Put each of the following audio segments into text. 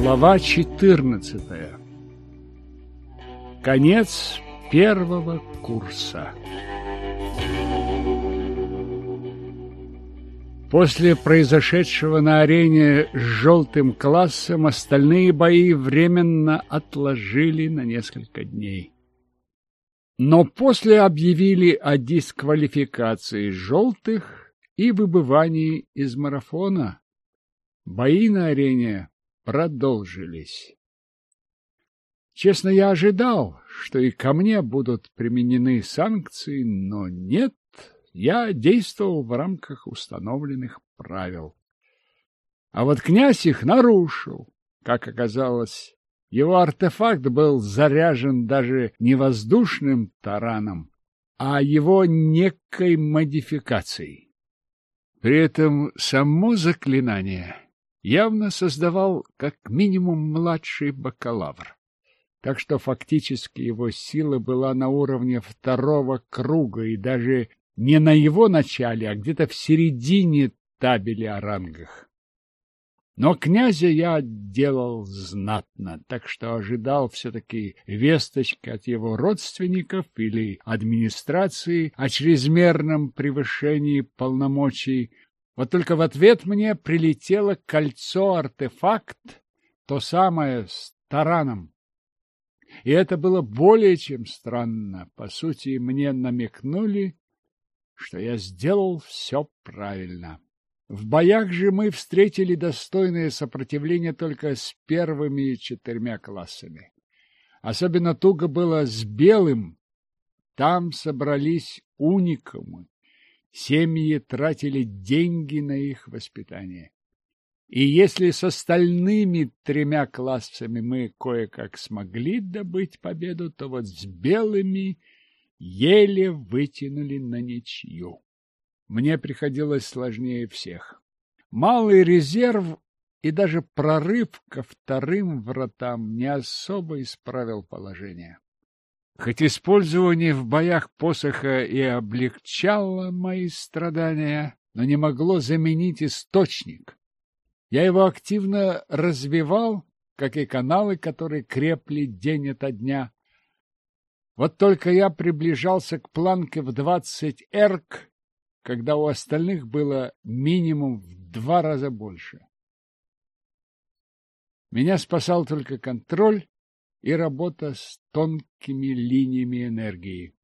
Глава 14. Конец первого курса. После произошедшего на арене с желтым классом остальные бои временно отложили на несколько дней. Но после объявили о дисквалификации желтых и выбывании из марафона. Бои на арене продолжились. Честно, я ожидал, что и ко мне будут применены санкции, но нет, я действовал в рамках установленных правил. А вот князь их нарушил. Как оказалось, его артефакт был заряжен даже не воздушным тараном, а его некой модификацией. При этом само заклинание явно создавал как минимум младший бакалавр. Так что фактически его сила была на уровне второго круга и даже не на его начале, а где-то в середине табели о рангах. Но князя я делал знатно, так что ожидал все-таки весточки от его родственников или администрации о чрезмерном превышении полномочий вот только в ответ мне прилетело кольцо-артефакт, то самое с тараном. И это было более чем странно. По сути, мне намекнули, что я сделал все правильно. В боях же мы встретили достойное сопротивление только с первыми четырьмя классами. Особенно туго было с белым. Там собрались уникумы, Семьи тратили деньги на их воспитание. И если с остальными тремя классами мы кое-как смогли добыть победу, то вот с белыми еле вытянули на ничью. Мне приходилось сложнее всех. Малый резерв и даже прорыв ко вторым вратам не особо исправил положение. Хоть использование в боях посоха и облегчало мои страдания, но не могло заменить источник. Я его активно развивал, как и каналы, которые крепли день ото дня. Вот только я приближался к планке в двадцать эрк, когда у остальных было минимум в два раза больше. Меня спасал только контроль и работа с тонкими линиями энергии.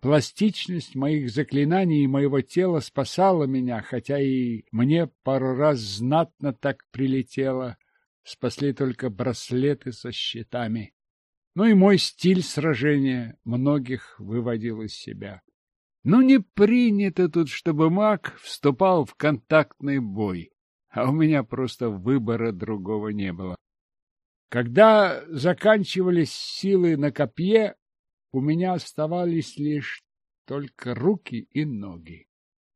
Пластичность моих заклинаний и моего тела спасала меня, хотя и мне пару раз знатно так прилетело. Спасли только браслеты со щитами. Ну и мой стиль сражения многих выводил из себя. Ну не принято тут, чтобы маг вступал в контактный бой, а у меня просто выбора другого не было. Когда заканчивались силы на копье, у меня оставались лишь только руки и ноги.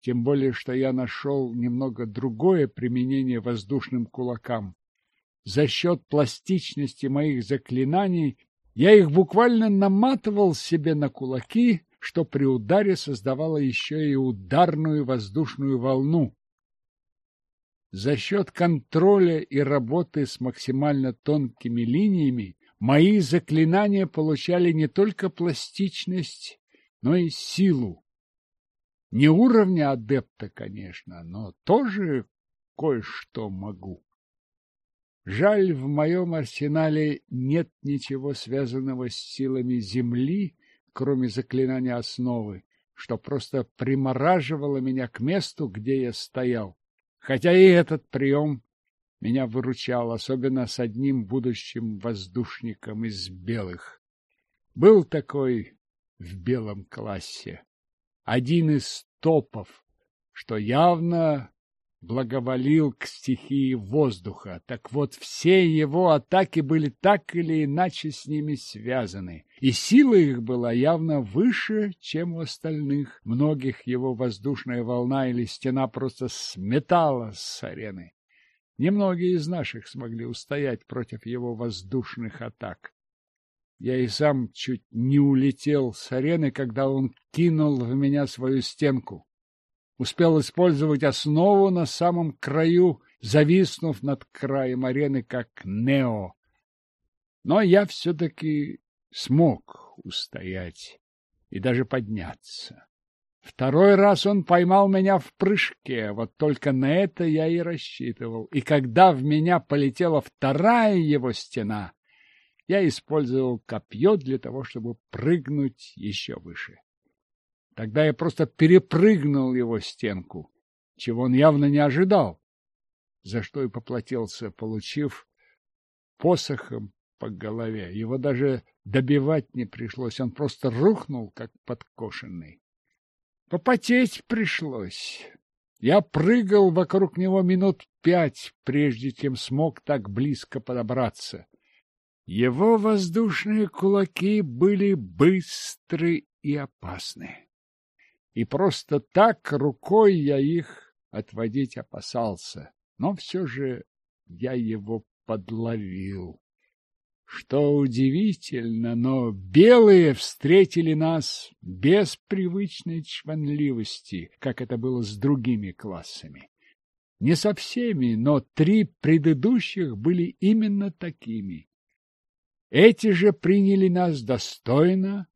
Тем более, что я нашел немного другое применение воздушным кулакам. За счет пластичности моих заклинаний я их буквально наматывал себе на кулаки, что при ударе создавало еще и ударную воздушную волну, за счет контроля и работы с максимально тонкими линиями мои заклинания получали не только пластичность, но и силу. Не уровня адепта, конечно, но тоже кое-что могу. Жаль, в моем арсенале нет ничего связанного с силами Земли, кроме заклинания основы, что просто примораживало меня к месту, где я стоял. Хотя и этот прием меня выручал, особенно с одним будущим воздушником из белых. Был такой в белом классе. Один из топов, что явно благоволил к стихии воздуха. Так вот, все его атаки были так или иначе с ними связаны, и сила их была явно выше, чем у остальных. Многих его воздушная волна или стена просто сметала с арены. Немногие из наших смогли устоять против его воздушных атак. Я и сам чуть не улетел с арены, когда он кинул в меня свою стенку успел использовать основу на самом краю, зависнув над краем арены, как Нео. Но я все-таки смог устоять и даже подняться. Второй раз он поймал меня в прыжке, вот только на это я и рассчитывал. И когда в меня полетела вторая его стена, я использовал копье для того, чтобы прыгнуть еще выше. Тогда я просто перепрыгнул его стенку, чего он явно не ожидал, за что и поплатился, получив посохом по голове. Его даже добивать не пришлось, он просто рухнул, как подкошенный. Попотеть пришлось. Я прыгал вокруг него минут пять, прежде чем смог так близко подобраться. Его воздушные кулаки были быстры и опасны. И просто так рукой я их отводить опасался, но все же я его подловил. Что удивительно, но белые встретили нас без привычной чванливости, как это было с другими классами. Не со всеми, но три предыдущих были именно такими. Эти же приняли нас достойно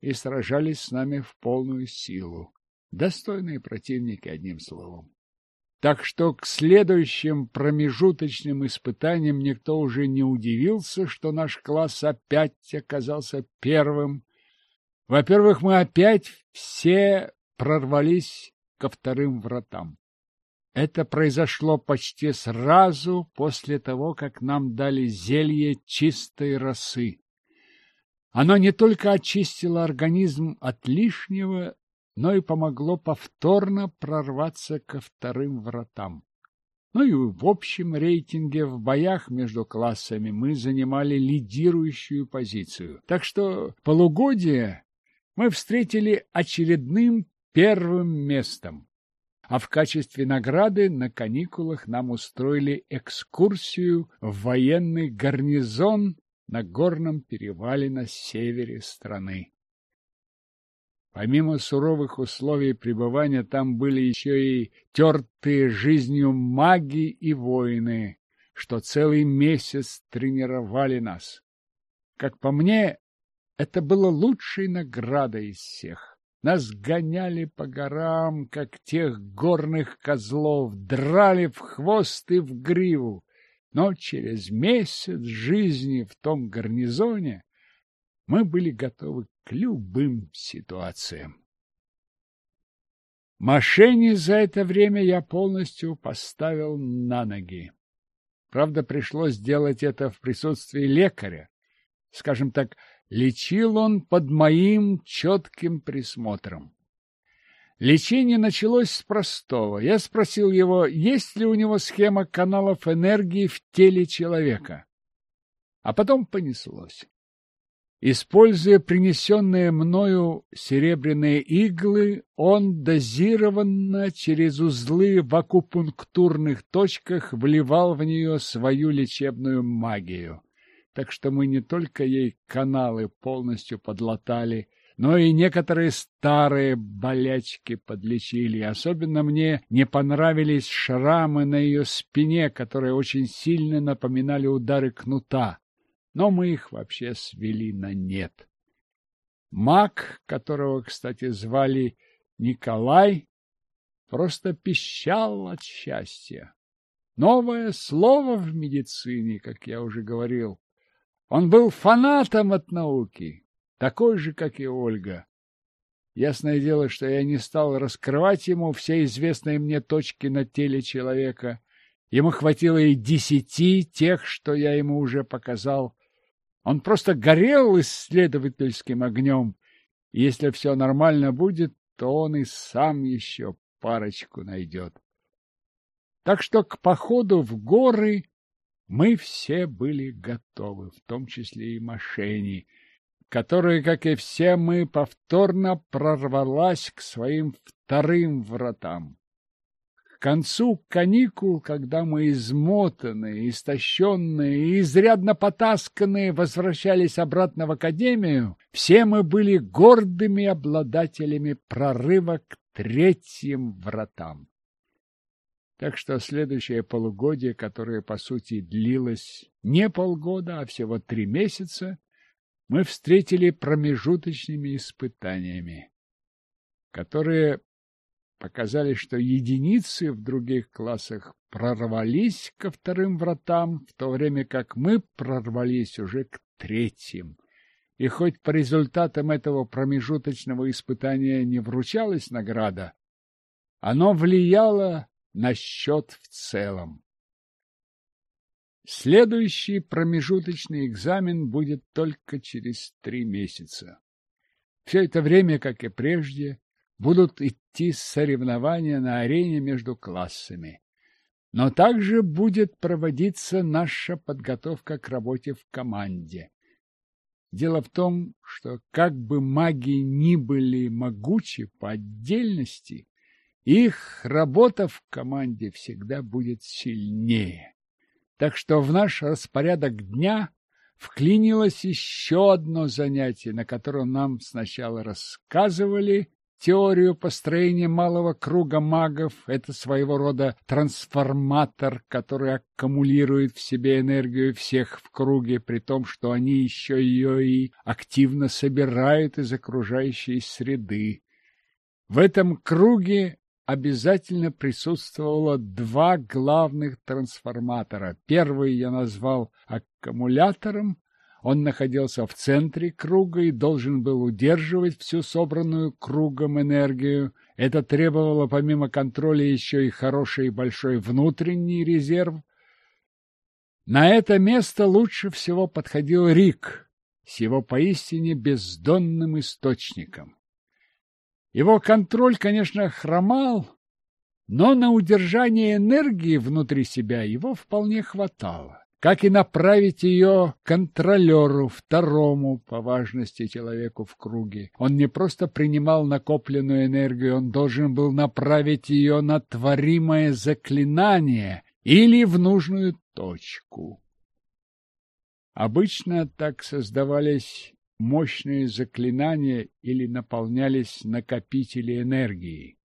и сражались с нами в полную силу. Достойные противники, одним словом. Так что к следующим промежуточным испытаниям никто уже не удивился, что наш класс опять оказался первым. Во-первых, мы опять все прорвались ко вторым вратам. Это произошло почти сразу после того, как нам дали зелье чистой росы. Оно не только очистило организм от лишнего, но и помогло повторно прорваться ко вторым вратам. Ну и в общем рейтинге в боях между классами мы занимали лидирующую позицию. Так что полугодие мы встретили очередным первым местом. А в качестве награды на каникулах нам устроили экскурсию в военный гарнизон на горном перевале на севере страны. Помимо суровых условий пребывания, там были еще и тертые жизнью маги и воины, что целый месяц тренировали нас. Как по мне, это было лучшей наградой из всех. Нас гоняли по горам, как тех горных козлов, драли в хвост и в гриву. Но через месяц жизни в том гарнизоне мы были готовы к любым ситуациям. Мошенни за это время я полностью поставил на ноги. Правда, пришлось делать это в присутствии лекаря. Скажем так, лечил он под моим четким присмотром. Лечение началось с простого. Я спросил его, есть ли у него схема каналов энергии в теле человека. А потом понеслось. Используя принесенные мною серебряные иглы, он дозированно через узлы в акупунктурных точках вливал в нее свою лечебную магию. Так что мы не только ей каналы полностью подлатали, но и некоторые старые болячки подлечили. Особенно мне не понравились шрамы на ее спине, которые очень сильно напоминали удары кнута но мы их вообще свели на нет. Маг, которого, кстати, звали Николай, просто пищал от счастья. Новое слово в медицине, как я уже говорил. Он был фанатом от науки, такой же, как и Ольга. Ясное дело, что я не стал раскрывать ему все известные мне точки на теле человека. Ему хватило и десяти тех, что я ему уже показал. Он просто горел исследовательским огнем. И если все нормально будет, то он и сам еще парочку найдет. Так что к походу в горы мы все были готовы, в том числе и Мошенни, которая, как и все мы, повторно прорвалась к своим вторым вратам концу каникул, когда мы измотанные, истощенные и изрядно потасканные возвращались обратно в академию, все мы были гордыми обладателями прорыва к третьим вратам. Так что следующее полугодие, которое, по сути, длилось не полгода, а всего три месяца, мы встретили промежуточными испытаниями, которые показали, что единицы в других классах прорвались ко вторым вратам, в то время как мы прорвались уже к третьим. И хоть по результатам этого промежуточного испытания не вручалась награда, оно влияло на счет в целом. Следующий промежуточный экзамен будет только через три месяца. Все это время, как и прежде, будут идти соревнования на арене между классами. Но также будет проводиться наша подготовка к работе в команде. Дело в том, что как бы маги ни были могучи по отдельности, их работа в команде всегда будет сильнее. Так что в наш распорядок дня вклинилось еще одно занятие, на котором нам сначала рассказывали теорию построения малого круга магов. Это своего рода трансформатор, который аккумулирует в себе энергию всех в круге, при том, что они еще ее и активно собирают из окружающей среды. В этом круге обязательно присутствовало два главных трансформатора. Первый я назвал аккумулятором. Он находился в центре круга и должен был удерживать всю собранную кругом энергию. Это требовало помимо контроля еще и хороший большой внутренний резерв. На это место лучше всего подходил Рик с его поистине бездонным источником. Его контроль, конечно, хромал, но на удержание энергии внутри себя его вполне хватало. Как и направить ее контролеру, второму по важности человеку в круге. Он не просто принимал накопленную энергию, он должен был направить ее на творимое заклинание или в нужную точку. Обычно так создавались мощные заклинания или наполнялись накопители энергии.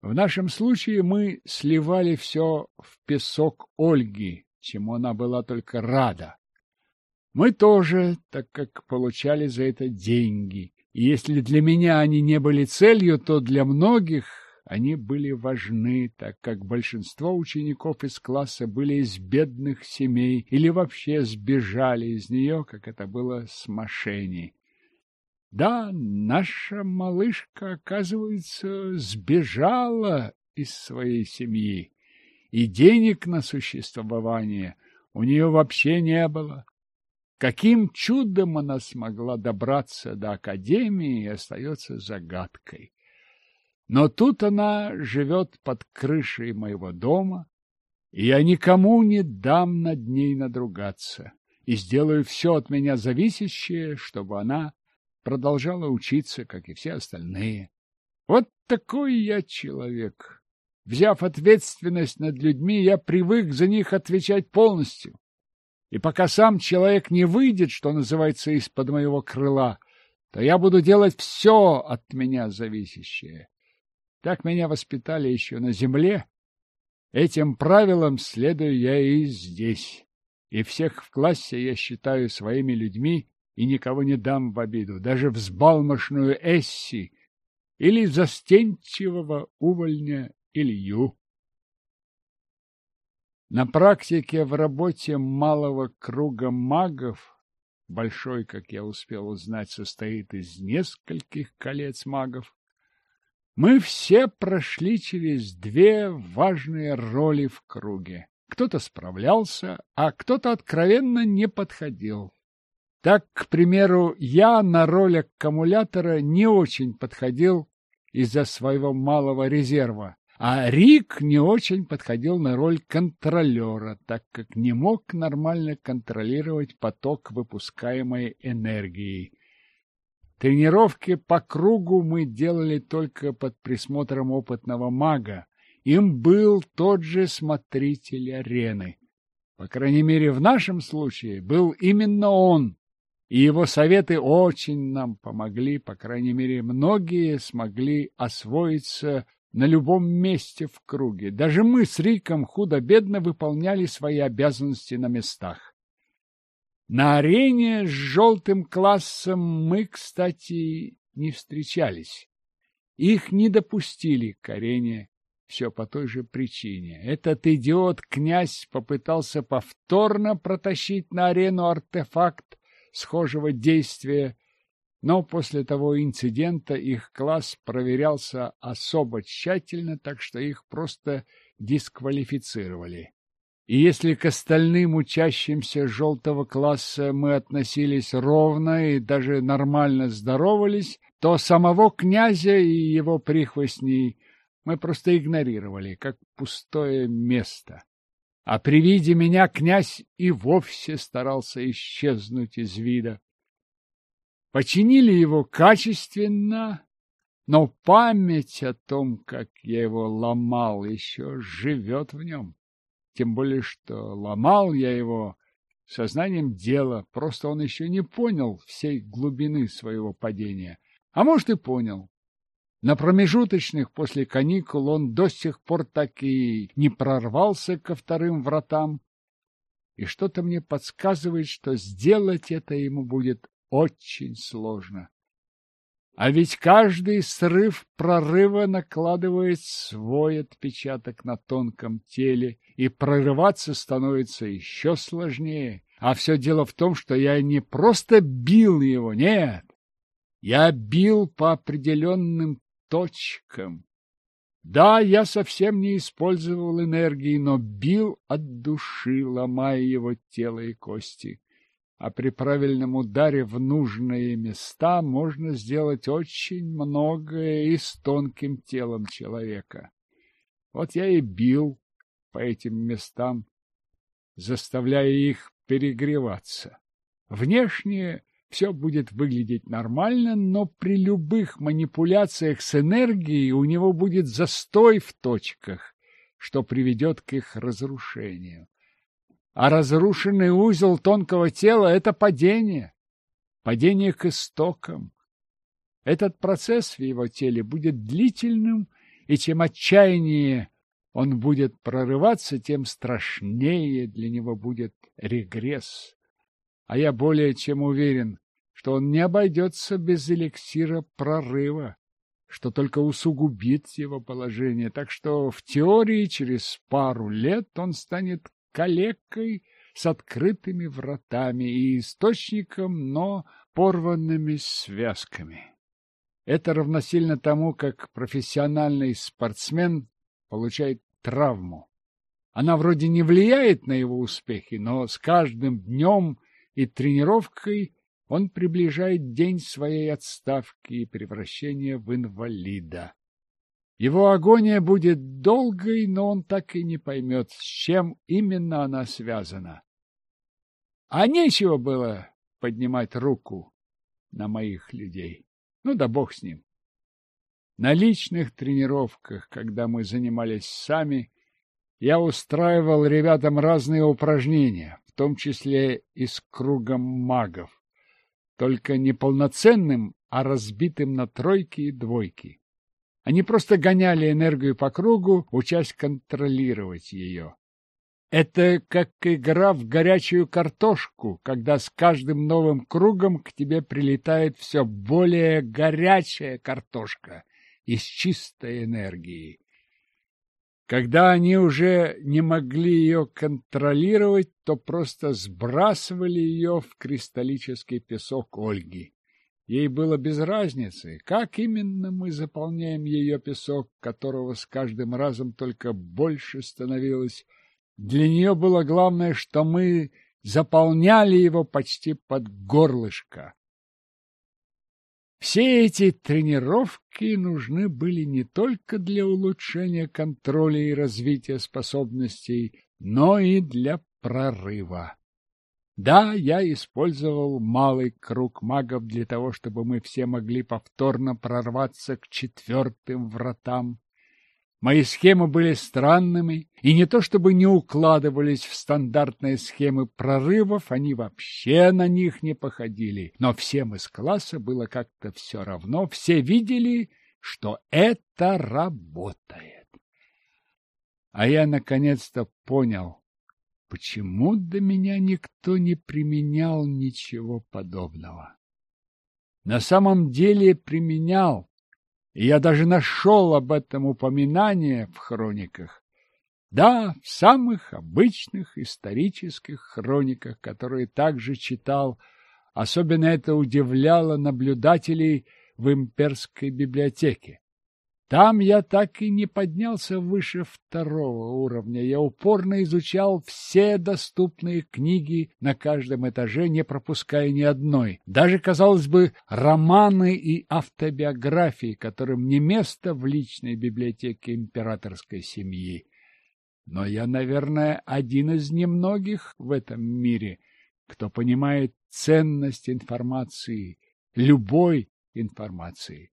В нашем случае мы сливали все в песок Ольги, чему она была только рада. Мы тоже, так как получали за это деньги. И если для меня они не были целью, то для многих они были важны, так как большинство учеников из класса были из бедных семей или вообще сбежали из нее, как это было с Машеней. Да, наша малышка, оказывается, сбежала из своей семьи, и денег на существование у нее вообще не было. Каким чудом она смогла добраться до академии, остается загадкой. Но тут она живет под крышей моего дома, и я никому не дам над ней надругаться и сделаю все от меня зависящее, чтобы она продолжала учиться, как и все остальные. Вот такой я человек. Взяв ответственность над людьми, я привык за них отвечать полностью. И пока сам человек не выйдет, что называется, из-под моего крыла, то я буду делать все от меня зависящее. Так меня воспитали еще на земле. Этим правилам следую я и здесь. И всех в классе я считаю своими людьми и никого не дам в обиду, даже взбалмошную Эсси или застенчивого увольня Илью. На практике в работе малого круга магов, большой, как я успел узнать, состоит из нескольких колец магов, мы все прошли через две важные роли в круге. Кто-то справлялся, а кто-то откровенно не подходил. Так, к примеру, я на роль аккумулятора не очень подходил из-за своего малого резерва, а Рик не очень подходил на роль контролера, так как не мог нормально контролировать поток выпускаемой энергии. Тренировки по кругу мы делали только под присмотром опытного мага. Им был тот же смотритель арены. По крайней мере, в нашем случае был именно он, и его советы очень нам помогли, по крайней мере, многие смогли освоиться на любом месте в круге. Даже мы с Риком худо-бедно выполняли свои обязанности на местах. На арене с желтым классом мы, кстати, не встречались. Их не допустили к арене, все по той же причине. Этот идиот-князь попытался повторно протащить на арену артефакт схожего действия, но после того инцидента их класс проверялся особо тщательно, так что их просто дисквалифицировали. И если к остальным учащимся желтого класса мы относились ровно и даже нормально здоровались, то самого князя и его прихвостней мы просто игнорировали, как пустое место. А при виде меня князь и вовсе старался исчезнуть из вида. Починили его качественно, но память о том, как я его ломал, еще живет в нем. Тем более, что ломал я его сознанием дела, просто он еще не понял всей глубины своего падения. А может, и понял. На промежуточных после каникул он до сих пор так и не прорвался ко вторым вратам, и что-то мне подсказывает, что сделать это ему будет очень сложно. А ведь каждый срыв прорыва накладывает свой отпечаток на тонком теле, и прорываться становится еще сложнее. А все дело в том, что я не просто бил его, нет. Я бил по определенным точкам. Да, я совсем не использовал энергии, но бил от души, ломая его тело и кости. А при правильном ударе в нужные места можно сделать очень многое и с тонким телом человека. Вот я и бил по этим местам, заставляя их перегреваться. Внешне все будет выглядеть нормально, но при любых манипуляциях с энергией у него будет застой в точках, что приведет к их разрушению. А разрушенный узел тонкого тела — это падение, падение к истокам. Этот процесс в его теле будет длительным, и чем отчаяннее он будет прорываться, тем страшнее для него будет регресс. А я более чем уверен, что он не обойдется без эликсира прорыва, что только усугубит его положение, так что в теории через пару лет он станет калекой с открытыми вратами и источником, но порванными связками. Это равносильно тому, как профессиональный спортсмен получает травму. Она вроде не влияет на его успехи, но с каждым днем и тренировкой он приближает день своей отставки и превращения в инвалида. Его агония будет долгой, но он так и не поймет, с чем именно она связана. А нечего было поднимать руку на моих людей. Ну да бог с ним. На личных тренировках, когда мы занимались сами, я устраивал ребятам разные упражнения, в том числе и с кругом магов только не полноценным, а разбитым на тройки и двойки. Они просто гоняли энергию по кругу, учась контролировать ее. Это как игра в горячую картошку, когда с каждым новым кругом к тебе прилетает все более горячая картошка из чистой энергии. Когда они уже не могли ее контролировать, то просто сбрасывали ее в кристаллический песок Ольги. Ей было без разницы, как именно мы заполняем ее песок, которого с каждым разом только больше становилось. Для нее было главное, что мы заполняли его почти под горлышко. Все эти тренировки нужны были не только для улучшения контроля и развития способностей, но и для прорыва. Да, я использовал малый круг магов для того, чтобы мы все могли повторно прорваться к четвертым вратам. Мои схемы были странными, и не то чтобы не укладывались в стандартные схемы прорывов, они вообще на них не походили. Но всем из класса было как-то все равно, все видели, что это работает. А я наконец-то понял, почему до меня никто не применял ничего подобного. На самом деле применял, и я даже нашел об этом упоминание в хрониках. Да, в самых обычных исторических хрониках, которые также читал, особенно это удивляло наблюдателей в имперской библиотеке. Там я так и не поднялся выше второго уровня. Я упорно изучал все доступные книги на каждом этаже, не пропуская ни одной. Даже, казалось бы, романы и автобиографии, которым не место в личной библиотеке императорской семьи. Но я, наверное, один из немногих в этом мире, кто понимает ценность информации, любой информации.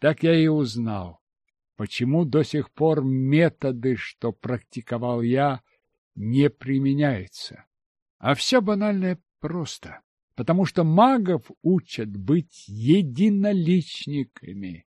Так я и узнал, почему до сих пор методы, что практиковал я, не применяются. А все банальное просто, потому что магов учат быть единоличниками.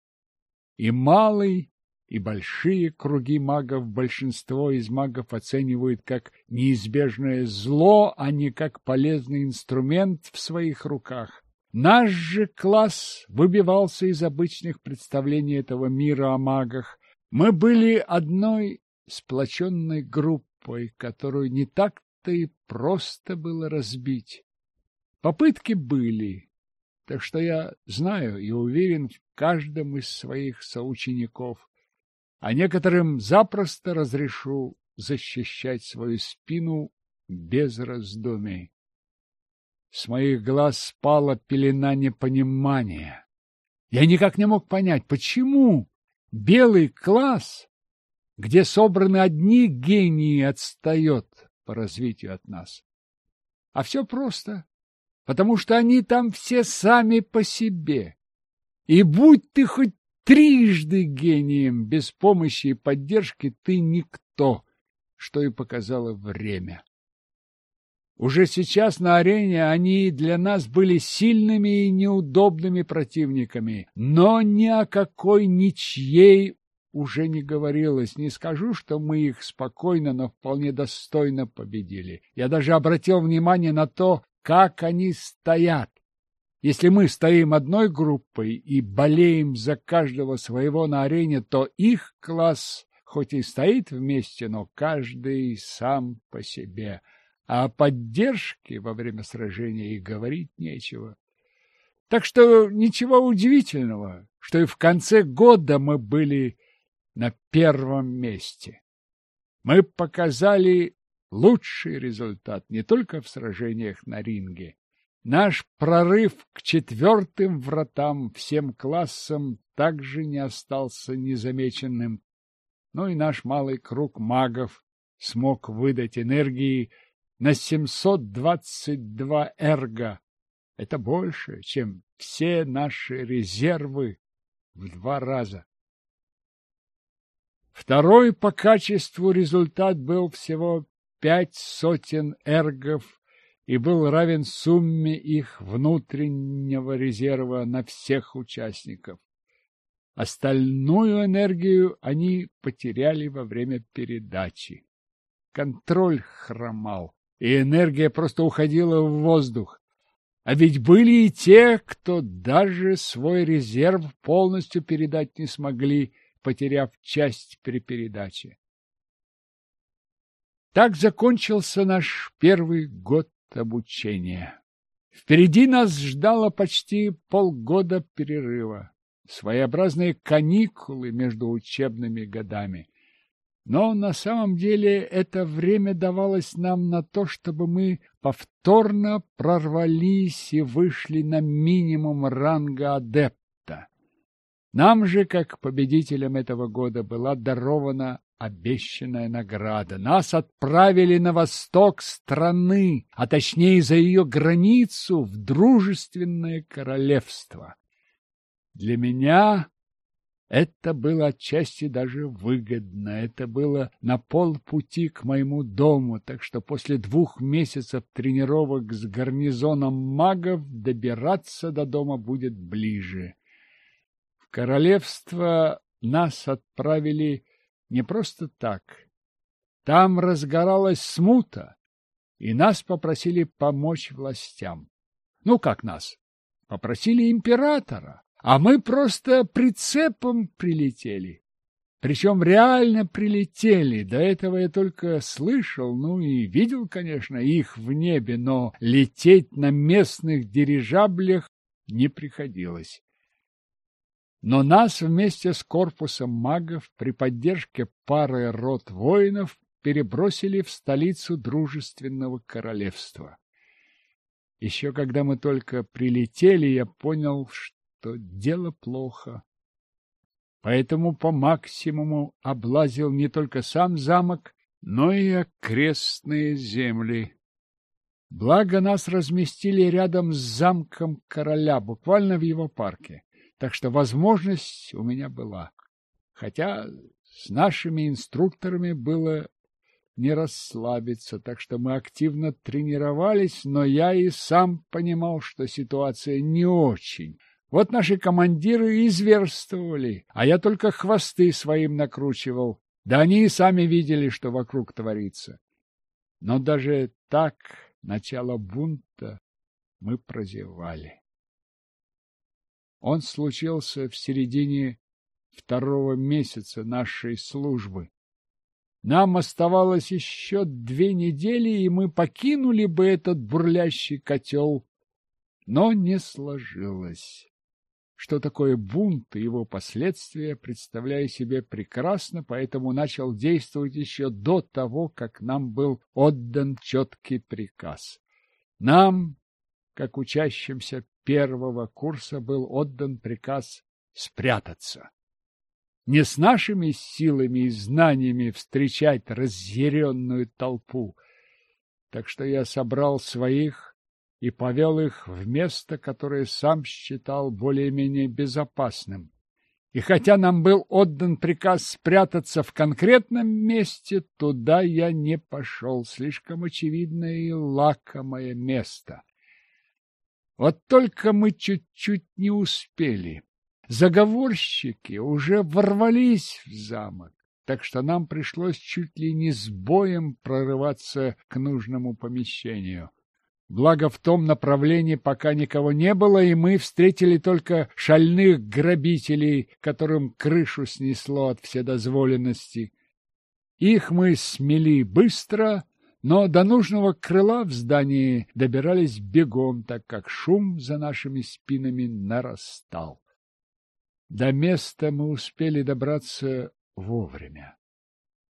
И малый, и большие круги магов большинство из магов оценивают как неизбежное зло, а не как полезный инструмент в своих руках. Наш же класс выбивался из обычных представлений этого мира о магах. Мы были одной сплоченной группой, которую не так-то и просто было разбить. Попытки были, так что я знаю и уверен в каждом из своих соучеников а некоторым запросто разрешу защищать свою спину без раздумий. С моих глаз спала пелена непонимания. Я никак не мог понять, почему белый класс, где собраны одни гении, отстает по развитию от нас. А все просто, потому что они там все сами по себе. И будь ты хоть трижды гением, без помощи и поддержки ты никто, что и показало время. Уже сейчас на арене они для нас были сильными и неудобными противниками, но ни о какой ничьей уже не говорилось. Не скажу, что мы их спокойно, но вполне достойно победили. Я даже обратил внимание на то, как они стоят. Если мы стоим одной группой и болеем за каждого своего на арене, то их класс хоть и стоит вместе, но каждый сам по себе. А о поддержке во время сражения и говорить нечего. Так что ничего удивительного, что и в конце года мы были на первом месте. Мы показали лучший результат не только в сражениях на ринге, Наш прорыв к четвертым вратам всем классам также не остался незамеченным, но и наш малый круг магов смог выдать энергии на 722 эрго. Это больше, чем все наши резервы в два раза. Второй по качеству результат был всего пять сотен эргов и был равен сумме их внутреннего резерва на всех участников. Остальную энергию они потеряли во время передачи. Контроль хромал, и энергия просто уходила в воздух. А ведь были и те, кто даже свой резерв полностью передать не смогли, потеряв часть при передаче. Так закончился наш первый год обучения. Впереди нас ждало почти полгода перерыва, своеобразные каникулы между учебными годами. Но на самом деле это время давалось нам на то, чтобы мы повторно прорвались и вышли на минимум ранга адепта. Нам же, как победителям этого года, была дарована обещанная награда. Нас отправили на восток страны, а точнее за ее границу, в дружественное королевство. Для меня это было отчасти даже выгодно. Это было на полпути к моему дому, так что после двух месяцев тренировок с гарнизоном магов добираться до дома будет ближе королевство нас отправили не просто так. Там разгоралась смута, и нас попросили помочь властям. Ну, как нас? Попросили императора, а мы просто прицепом прилетели. Причем реально прилетели. До этого я только слышал, ну и видел, конечно, их в небе, но лететь на местных дирижаблях не приходилось. Но нас вместе с корпусом магов при поддержке пары рот воинов перебросили в столицу дружественного королевства. Еще когда мы только прилетели, я понял, что дело плохо. Поэтому по максимуму облазил не только сам замок, но и окрестные земли. Благо нас разместили рядом с замком короля, буквально в его парке, так что возможность у меня была. Хотя с нашими инструкторами было не расслабиться, так что мы активно тренировались, но я и сам понимал, что ситуация не очень. Вот наши командиры изверствовали, а я только хвосты своим накручивал. Да они и сами видели, что вокруг творится. Но даже так начало бунта мы прозевали. Он случился в середине второго месяца нашей службы. Нам оставалось еще две недели, и мы покинули бы этот бурлящий котел, но не сложилось. Что такое бунт и его последствия, представляю себе прекрасно, поэтому начал действовать еще до того, как нам был отдан четкий приказ. Нам, как учащимся первого курса, был отдан приказ спрятаться не с нашими силами и знаниями встречать разъяренную толпу. Так что я собрал своих и повел их в место, которое сам считал более-менее безопасным. И хотя нам был отдан приказ спрятаться в конкретном месте, туда я не пошел. Слишком очевидное и лакомое место. Вот только мы чуть-чуть не успели. Заговорщики уже ворвались в замок, так что нам пришлось чуть ли не с боем прорываться к нужному помещению. Благо в том направлении пока никого не было, и мы встретили только шальных грабителей, которым крышу снесло от вседозволенности. Их мы смели быстро, но до нужного крыла в здании добирались бегом, так как шум за нашими спинами нарастал. До места мы успели добраться вовремя.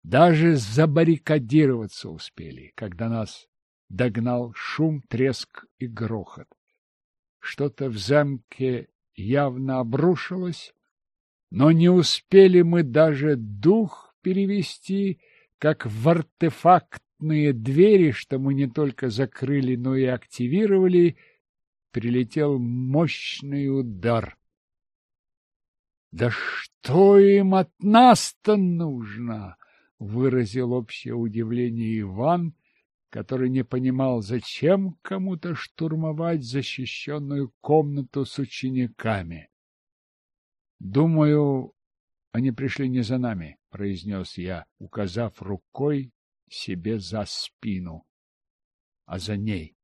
Даже забаррикадироваться успели, когда нас догнал шум, треск и грохот. Что-то в замке явно обрушилось, но не успели мы даже дух перевести, как в артефактные двери, что мы не только закрыли, но и активировали, прилетел мощный удар. Да что им от нас-то нужно? Выразил общее удивление Иван, который не понимал, зачем кому-то штурмовать защищенную комнату с учениками. Думаю, они пришли не за нами, произнес я, указав рукой себе за спину, а за ней.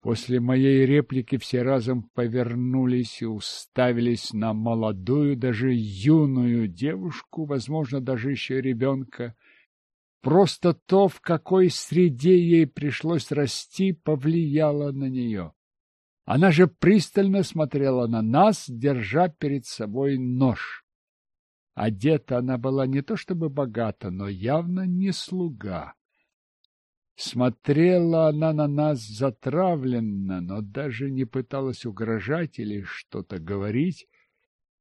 После моей реплики все разом повернулись и уставились на молодую, даже юную девушку, возможно, даже еще ребенка. Просто то, в какой среде ей пришлось расти, повлияло на нее. Она же пристально смотрела на нас, держа перед собой нож. Одета она была не то чтобы богата, но явно не слуга. Смотрела она на нас затравленно, но даже не пыталась угрожать или что-то говорить.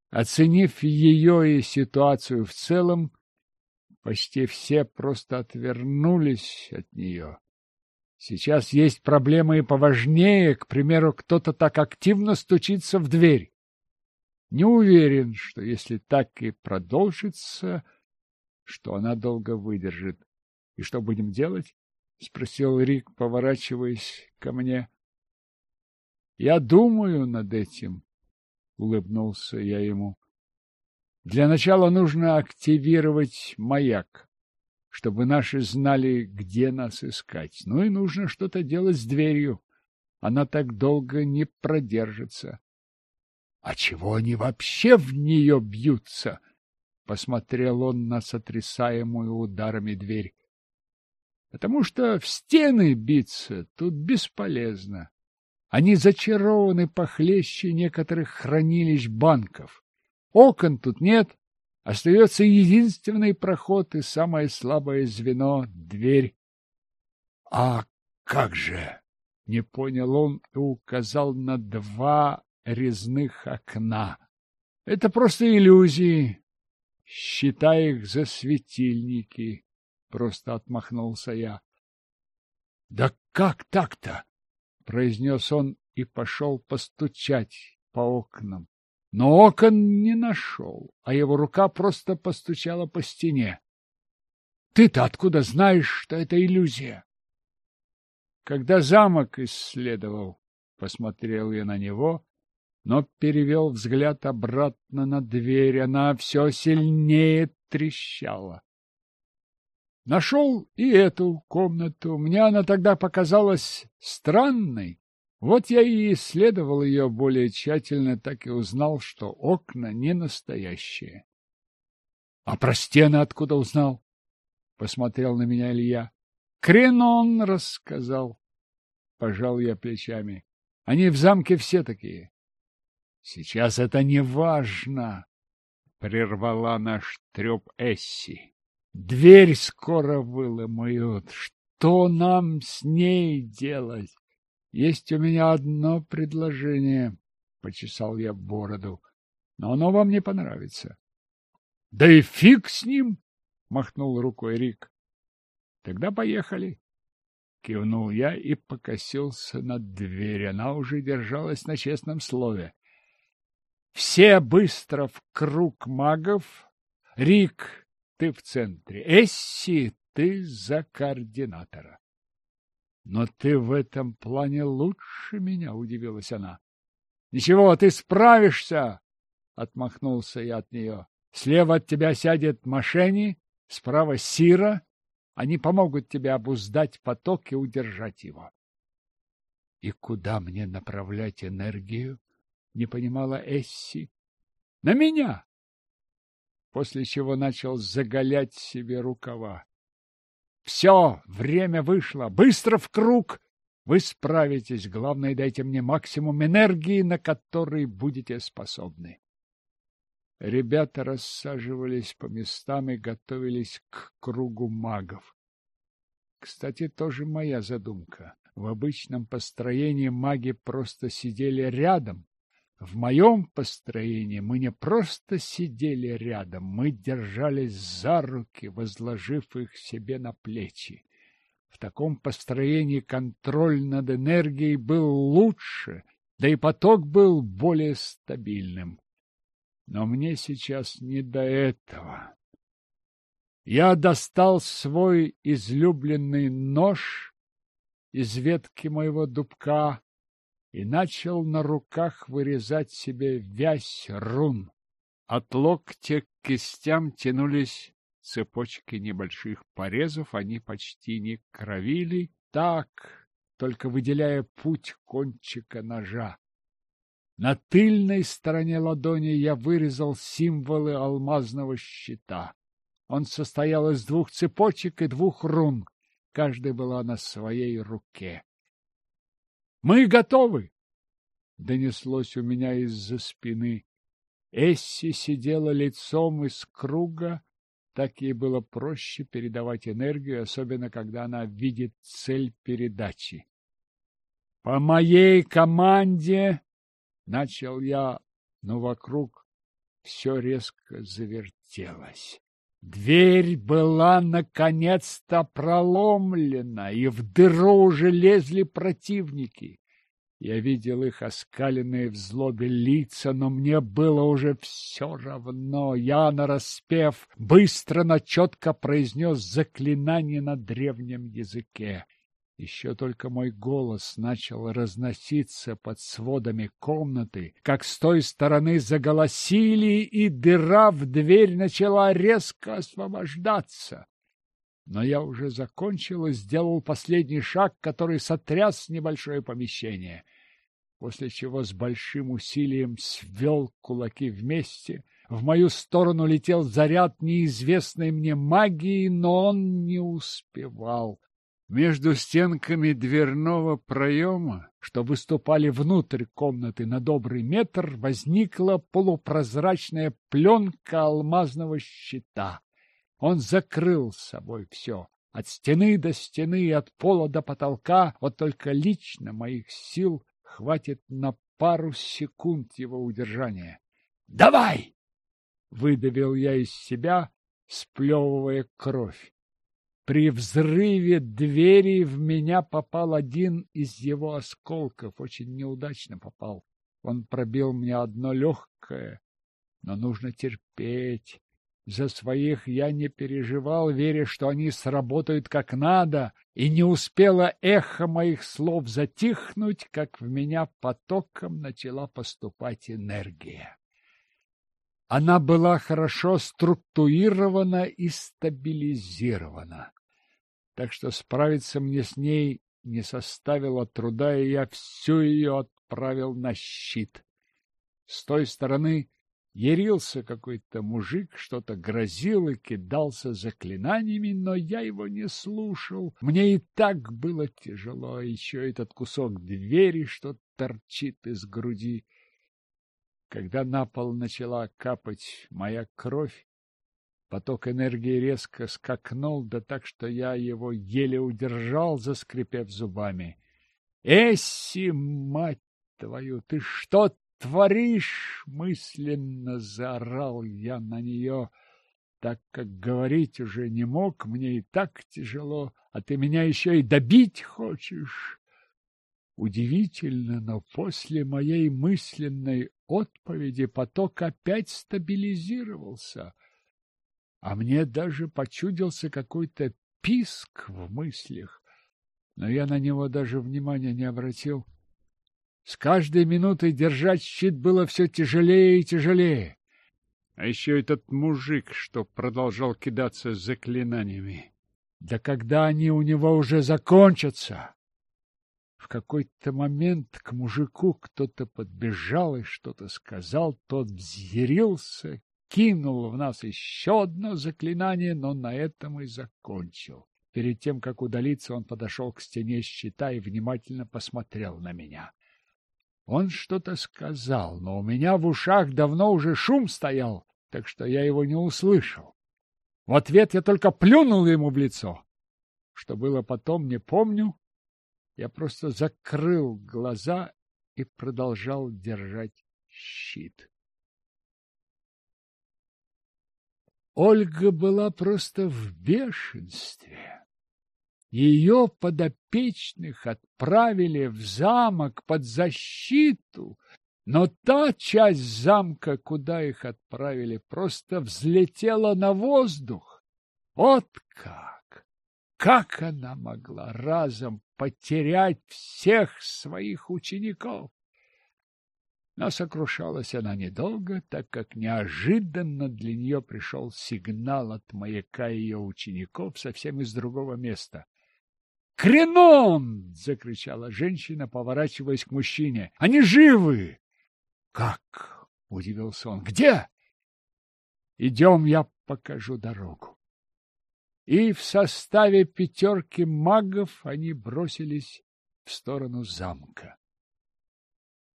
Оценив ее и ситуацию в целом, почти все просто отвернулись от нее. Сейчас есть проблемы и поважнее, к примеру, кто-то так активно стучится в дверь. Не уверен, что если так и продолжится, что она долго выдержит. И что будем делать? — спросил Рик, поворачиваясь ко мне. — Я думаю над этим, — улыбнулся я ему. Для начала нужно активировать маяк, чтобы наши знали, где нас искать. Ну и нужно что-то делать с дверью. Она так долго не продержится. — А чего они вообще в нее бьются? — посмотрел он на сотрясаемую ударами дверь. — Потому что в стены биться тут бесполезно. Они зачарованы похлеще некоторых хранилищ банков. Окон тут нет, остается единственный проход и самое слабое звено — дверь. — А как же? — не понял он и указал на два резных окна. — Это просто иллюзии. Считай их за светильники, — просто отмахнулся я. — Да как так-то? — произнес он и пошел постучать по окнам. Но окон не нашел, а его рука просто постучала по стене. — Ты-то откуда знаешь, что это иллюзия? Когда замок исследовал, посмотрел я на него, но перевел взгляд обратно на дверь. Она все сильнее трещала. Нашел и эту комнату. Мне она тогда показалась странной. Вот я и исследовал ее более тщательно, так и узнал, что окна не настоящие. — А про стены откуда узнал? — посмотрел на меня Илья. — Кренон рассказал. Пожал я плечами. Они в замке все такие. — Сейчас это не важно, — прервала наш треп Эсси. Дверь скоро выломают. Что нам с ней делать? Есть у меня одно предложение, — почесал я бороду, — но оно вам не понравится. — Да и фиг с ним! — махнул рукой Рик. — Тогда поехали. Кивнул я и покосился на дверь. Она уже держалась на честном слове. Все быстро в круг магов. Рик ты в центре. Эсси, ты за координатора. Но ты в этом плане лучше меня, удивилась она. Ничего, ты справишься, отмахнулся я от нее. Слева от тебя сядет Машени, справа Сира. Они помогут тебе обуздать поток и удержать его. И куда мне направлять энергию? Не понимала Эсси. На меня, после чего начал заголять себе рукава. «Все, время вышло! Быстро в круг! Вы справитесь, главное, дайте мне максимум энергии, на который будете способны». Ребята рассаживались по местам и готовились к кругу магов. Кстати, тоже моя задумка. В обычном построении маги просто сидели рядом, в моем построении мы не просто сидели рядом, мы держались за руки, возложив их себе на плечи. В таком построении контроль над энергией был лучше, да и поток был более стабильным. Но мне сейчас не до этого. Я достал свой излюбленный нож из ветки моего дубка, и начал на руках вырезать себе вязь рун. От локтя к кистям тянулись цепочки небольших порезов, они почти не кровили, так, только выделяя путь кончика ножа. На тыльной стороне ладони я вырезал символы алмазного щита. Он состоял из двух цепочек и двух рун, каждая была на своей руке. Мы готовы! Донеслось у меня из-за спины. Эсси сидела лицом из круга, так ей было проще передавать энергию, особенно когда она видит цель передачи. По моей команде начал я, но вокруг все резко завертелось. Дверь была наконец-то проломлена, и в дыру уже лезли противники. Я видел их оскаленные в злобе лица, но мне было уже все равно. Я, нараспев, быстро, но четко произнес заклинание на древнем языке. Еще только мой голос начал разноситься под сводами комнаты, как с той стороны заголосили, и дыра в дверь начала резко освобождаться. Но я уже закончил и сделал последний шаг, который сотряс небольшое помещение, после чего с большим усилием свел кулаки вместе. В мою сторону летел заряд неизвестной мне магии, но он не успевал. Между стенками дверного проема, что выступали внутрь комнаты на добрый метр, возникла полупрозрачная пленка алмазного щита. Он закрыл собой все, от стены до стены от пола до потолка, вот только лично моих сил хватит на пару секунд его удержания. «Давай!» — выдавил я из себя, сплевывая кровь. При взрыве двери в меня попал один из его осколков, очень неудачно попал. Он пробил мне одно легкое, но нужно терпеть. За своих я не переживал, веря, что они сработают как надо, и не успело эхо моих слов затихнуть, как в меня потоком начала поступать энергия. Она была хорошо структурирована и стабилизирована. Так что справиться мне с ней не составило труда, и я всю ее отправил на щит. С той стороны ярился какой-то мужик, что-то грозил и кидался заклинаниями, но я его не слушал. Мне и так было тяжело, а еще этот кусок двери, что торчит из груди. Когда на пол начала капать моя кровь, поток энергии резко скакнул, да так, что я его еле удержал, заскрипев зубами. — Эсси, мать твою, ты что творишь? — мысленно заорал я на нее, так как говорить уже не мог, мне и так тяжело, а ты меня еще и добить хочешь. Удивительно, но после моей мысленной отповеди поток опять стабилизировался, а мне даже почудился какой-то писк в мыслях, но я на него даже внимания не обратил. С каждой минутой держать щит было все тяжелее и тяжелее. А еще этот мужик, что продолжал кидаться заклинаниями. Да когда они у него уже закончатся? В какой-то момент к мужику кто-то подбежал и что-то сказал, тот взъярился, кинул в нас еще одно заклинание, но на этом и закончил. Перед тем, как удалиться, он подошел к стене щита и внимательно посмотрел на меня. Он что-то сказал, но у меня в ушах давно уже шум стоял, так что я его не услышал. В ответ я только плюнул ему в лицо. Что было потом, не помню, я просто закрыл глаза и продолжал держать щит. Ольга была просто в бешенстве. Ее подопечных отправили в замок под защиту, но та часть замка, куда их отправили, просто взлетела на воздух. Вот как! Как она могла разом потерять всех своих учеников. Но сокрушалась она недолго, так как неожиданно для нее пришел сигнал от маяка ее учеников совсем из другого места. «Кренон!» — закричала женщина, поворачиваясь к мужчине. «Они живы!» «Как?» — удивился он. «Где?» «Идем, я покажу дорогу» и в составе пятерки магов они бросились в сторону замка.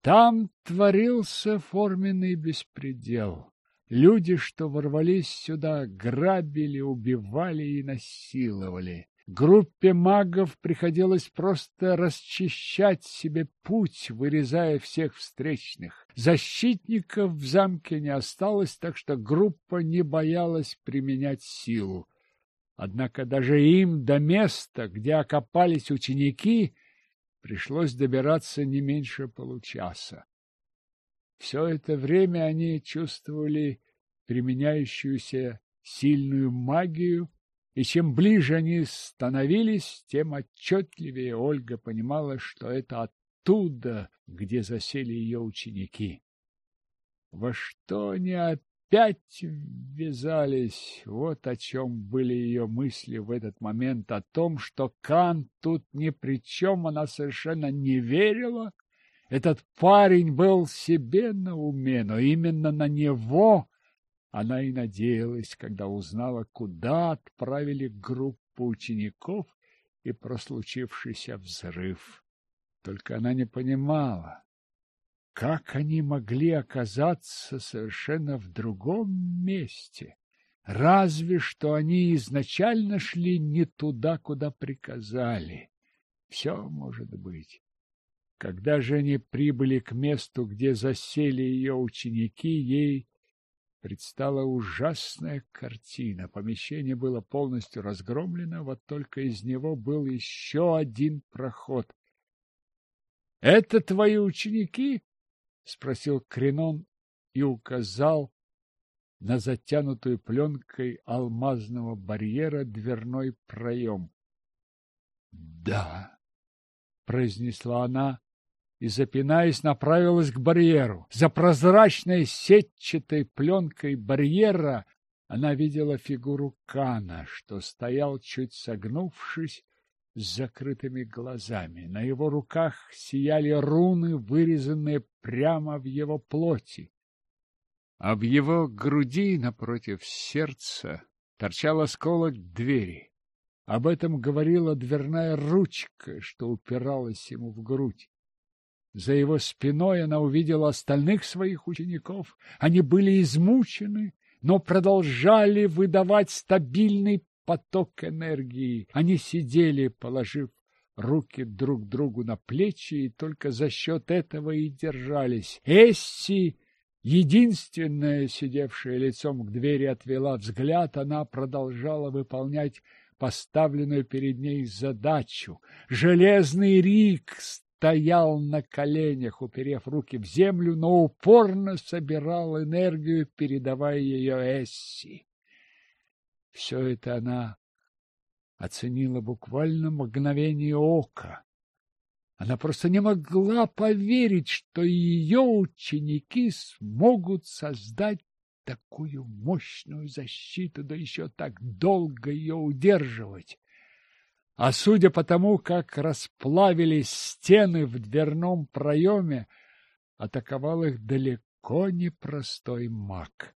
Там творился форменный беспредел. Люди, что ворвались сюда, грабили, убивали и насиловали. Группе магов приходилось просто расчищать себе путь, вырезая всех встречных. Защитников в замке не осталось, так что группа не боялась применять силу. Однако даже им до места, где окопались ученики, пришлось добираться не меньше получаса. Все это время они чувствовали применяющуюся сильную магию и чем ближе они становились, тем отчетливее Ольга понимала, что это оттуда, где засели ее ученики. Во что они опять ввязались, вот о чем были ее мысли в этот момент, о том, что Кан тут ни при чем, она совершенно не верила. Этот парень был себе на уме, но именно на него она и надеялась, когда узнала, куда отправили группу учеников и про случившийся взрыв. Только она не понимала, как они могли оказаться совершенно в другом месте. Разве что они изначально шли не туда, куда приказали. Все может быть. Когда же они прибыли к месту, где засели ее ученики, ей предстала ужасная картина. Помещение было полностью разгромлено, вот только из него был еще один проход. — Это твои ученики? — спросил Кренон и указал на затянутую пленкой алмазного барьера дверной проем. — Да, — произнесла она, и, запинаясь, направилась к барьеру. За прозрачной сетчатой пленкой барьера она видела фигуру Кана, что стоял, чуть согнувшись, с закрытыми глазами. На его руках сияли руны, вырезанные прямо в его плоти. А в его груди, напротив сердца, торчал осколок двери. Об этом говорила дверная ручка, что упиралась ему в грудь. За его спиной она увидела остальных своих учеников. Они были измучены, но продолжали выдавать стабильный поток энергии. Они сидели, положив руки друг другу на плечи, и только за счет этого и держались. Эсси, единственная, сидевшая лицом к двери, отвела взгляд. Она продолжала выполнять поставленную перед ней задачу. Железный Рик стоял на коленях, уперев руки в землю, но упорно собирал энергию, передавая ее Эсси. Все это она оценила буквально мгновение ока. Она просто не могла поверить, что ее ученики смогут создать такую мощную защиту, да еще так долго ее удерживать. А судя по тому, как расплавились стены в дверном проеме, атаковал их далеко не простой маг.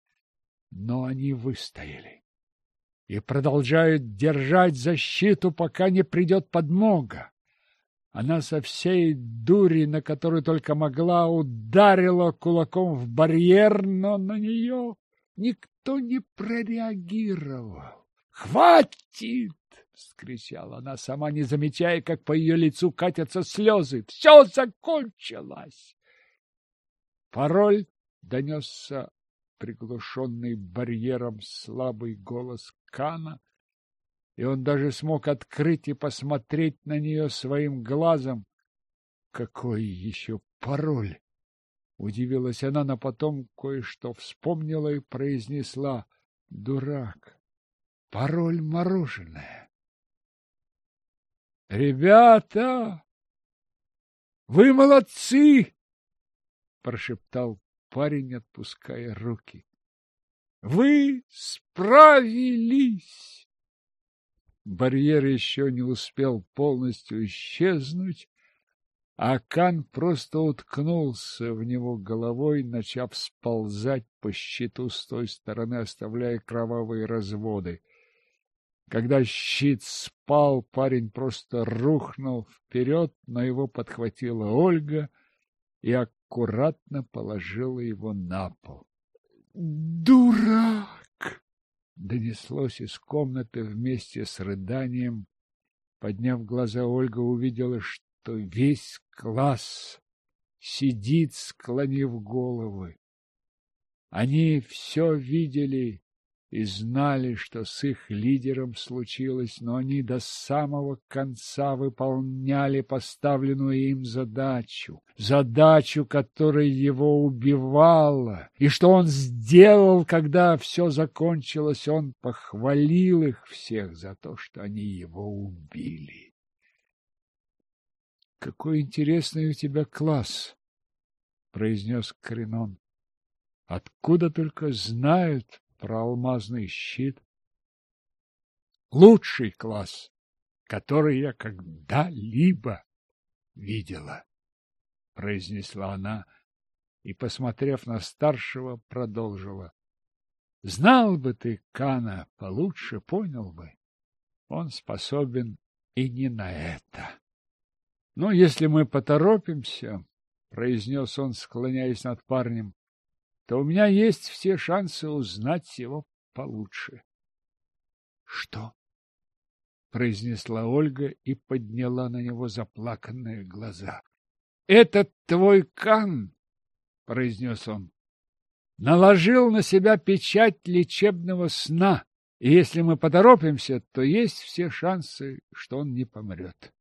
Но они выстояли и продолжают держать защиту, пока не придет подмога. Она со всей дури, на которую только могла, ударила кулаком в барьер, но на нее никто не прореагировал. «Хватит!» — вскричала она, сама не замечая, как по ее лицу катятся слезы. «Все закончилось!» Пароль донесся приглушенный барьером слабый голос Кана, и он даже смог открыть и посмотреть на нее своим глазом. Какой еще пароль? Удивилась она, но потом кое-что вспомнила и произнесла. Дурак. Пароль мороженое. Ребята, вы молодцы, прошептал парень, отпуская руки. Вы справились. Барьер еще не успел полностью исчезнуть, а Кан просто уткнулся в него головой, начав сползать по щиту с той стороны, оставляя кровавые разводы. Когда щит спал, парень просто рухнул вперед, но его подхватила Ольга и аккуратно положила его на пол. «Дурак!» — донеслось из комнаты вместе с рыданием. Подняв глаза, Ольга увидела, что весь класс сидит, склонив головы. Они все видели и знали, что с их лидером случилось, но они до самого конца выполняли поставленную им задачу, задачу, которая его убивала. И что он сделал, когда все закончилось, он похвалил их всех за то, что они его убили. — Какой интересный у тебя класс! — произнес Кринон. — Откуда только знают про алмазный щит. Лучший класс, который я когда-либо видела, произнесла она и, посмотрев на старшего, продолжила. Знал бы ты Кана получше, понял бы. Он способен и не на это. Но если мы поторопимся, — произнес он, склоняясь над парнем, то у меня есть все шансы узнать его получше. — Что? — произнесла Ольга и подняла на него заплаканные глаза. — Это твой Кан, — произнес он. — Наложил на себя печать лечебного сна, и если мы поторопимся, то есть все шансы, что он не помрет.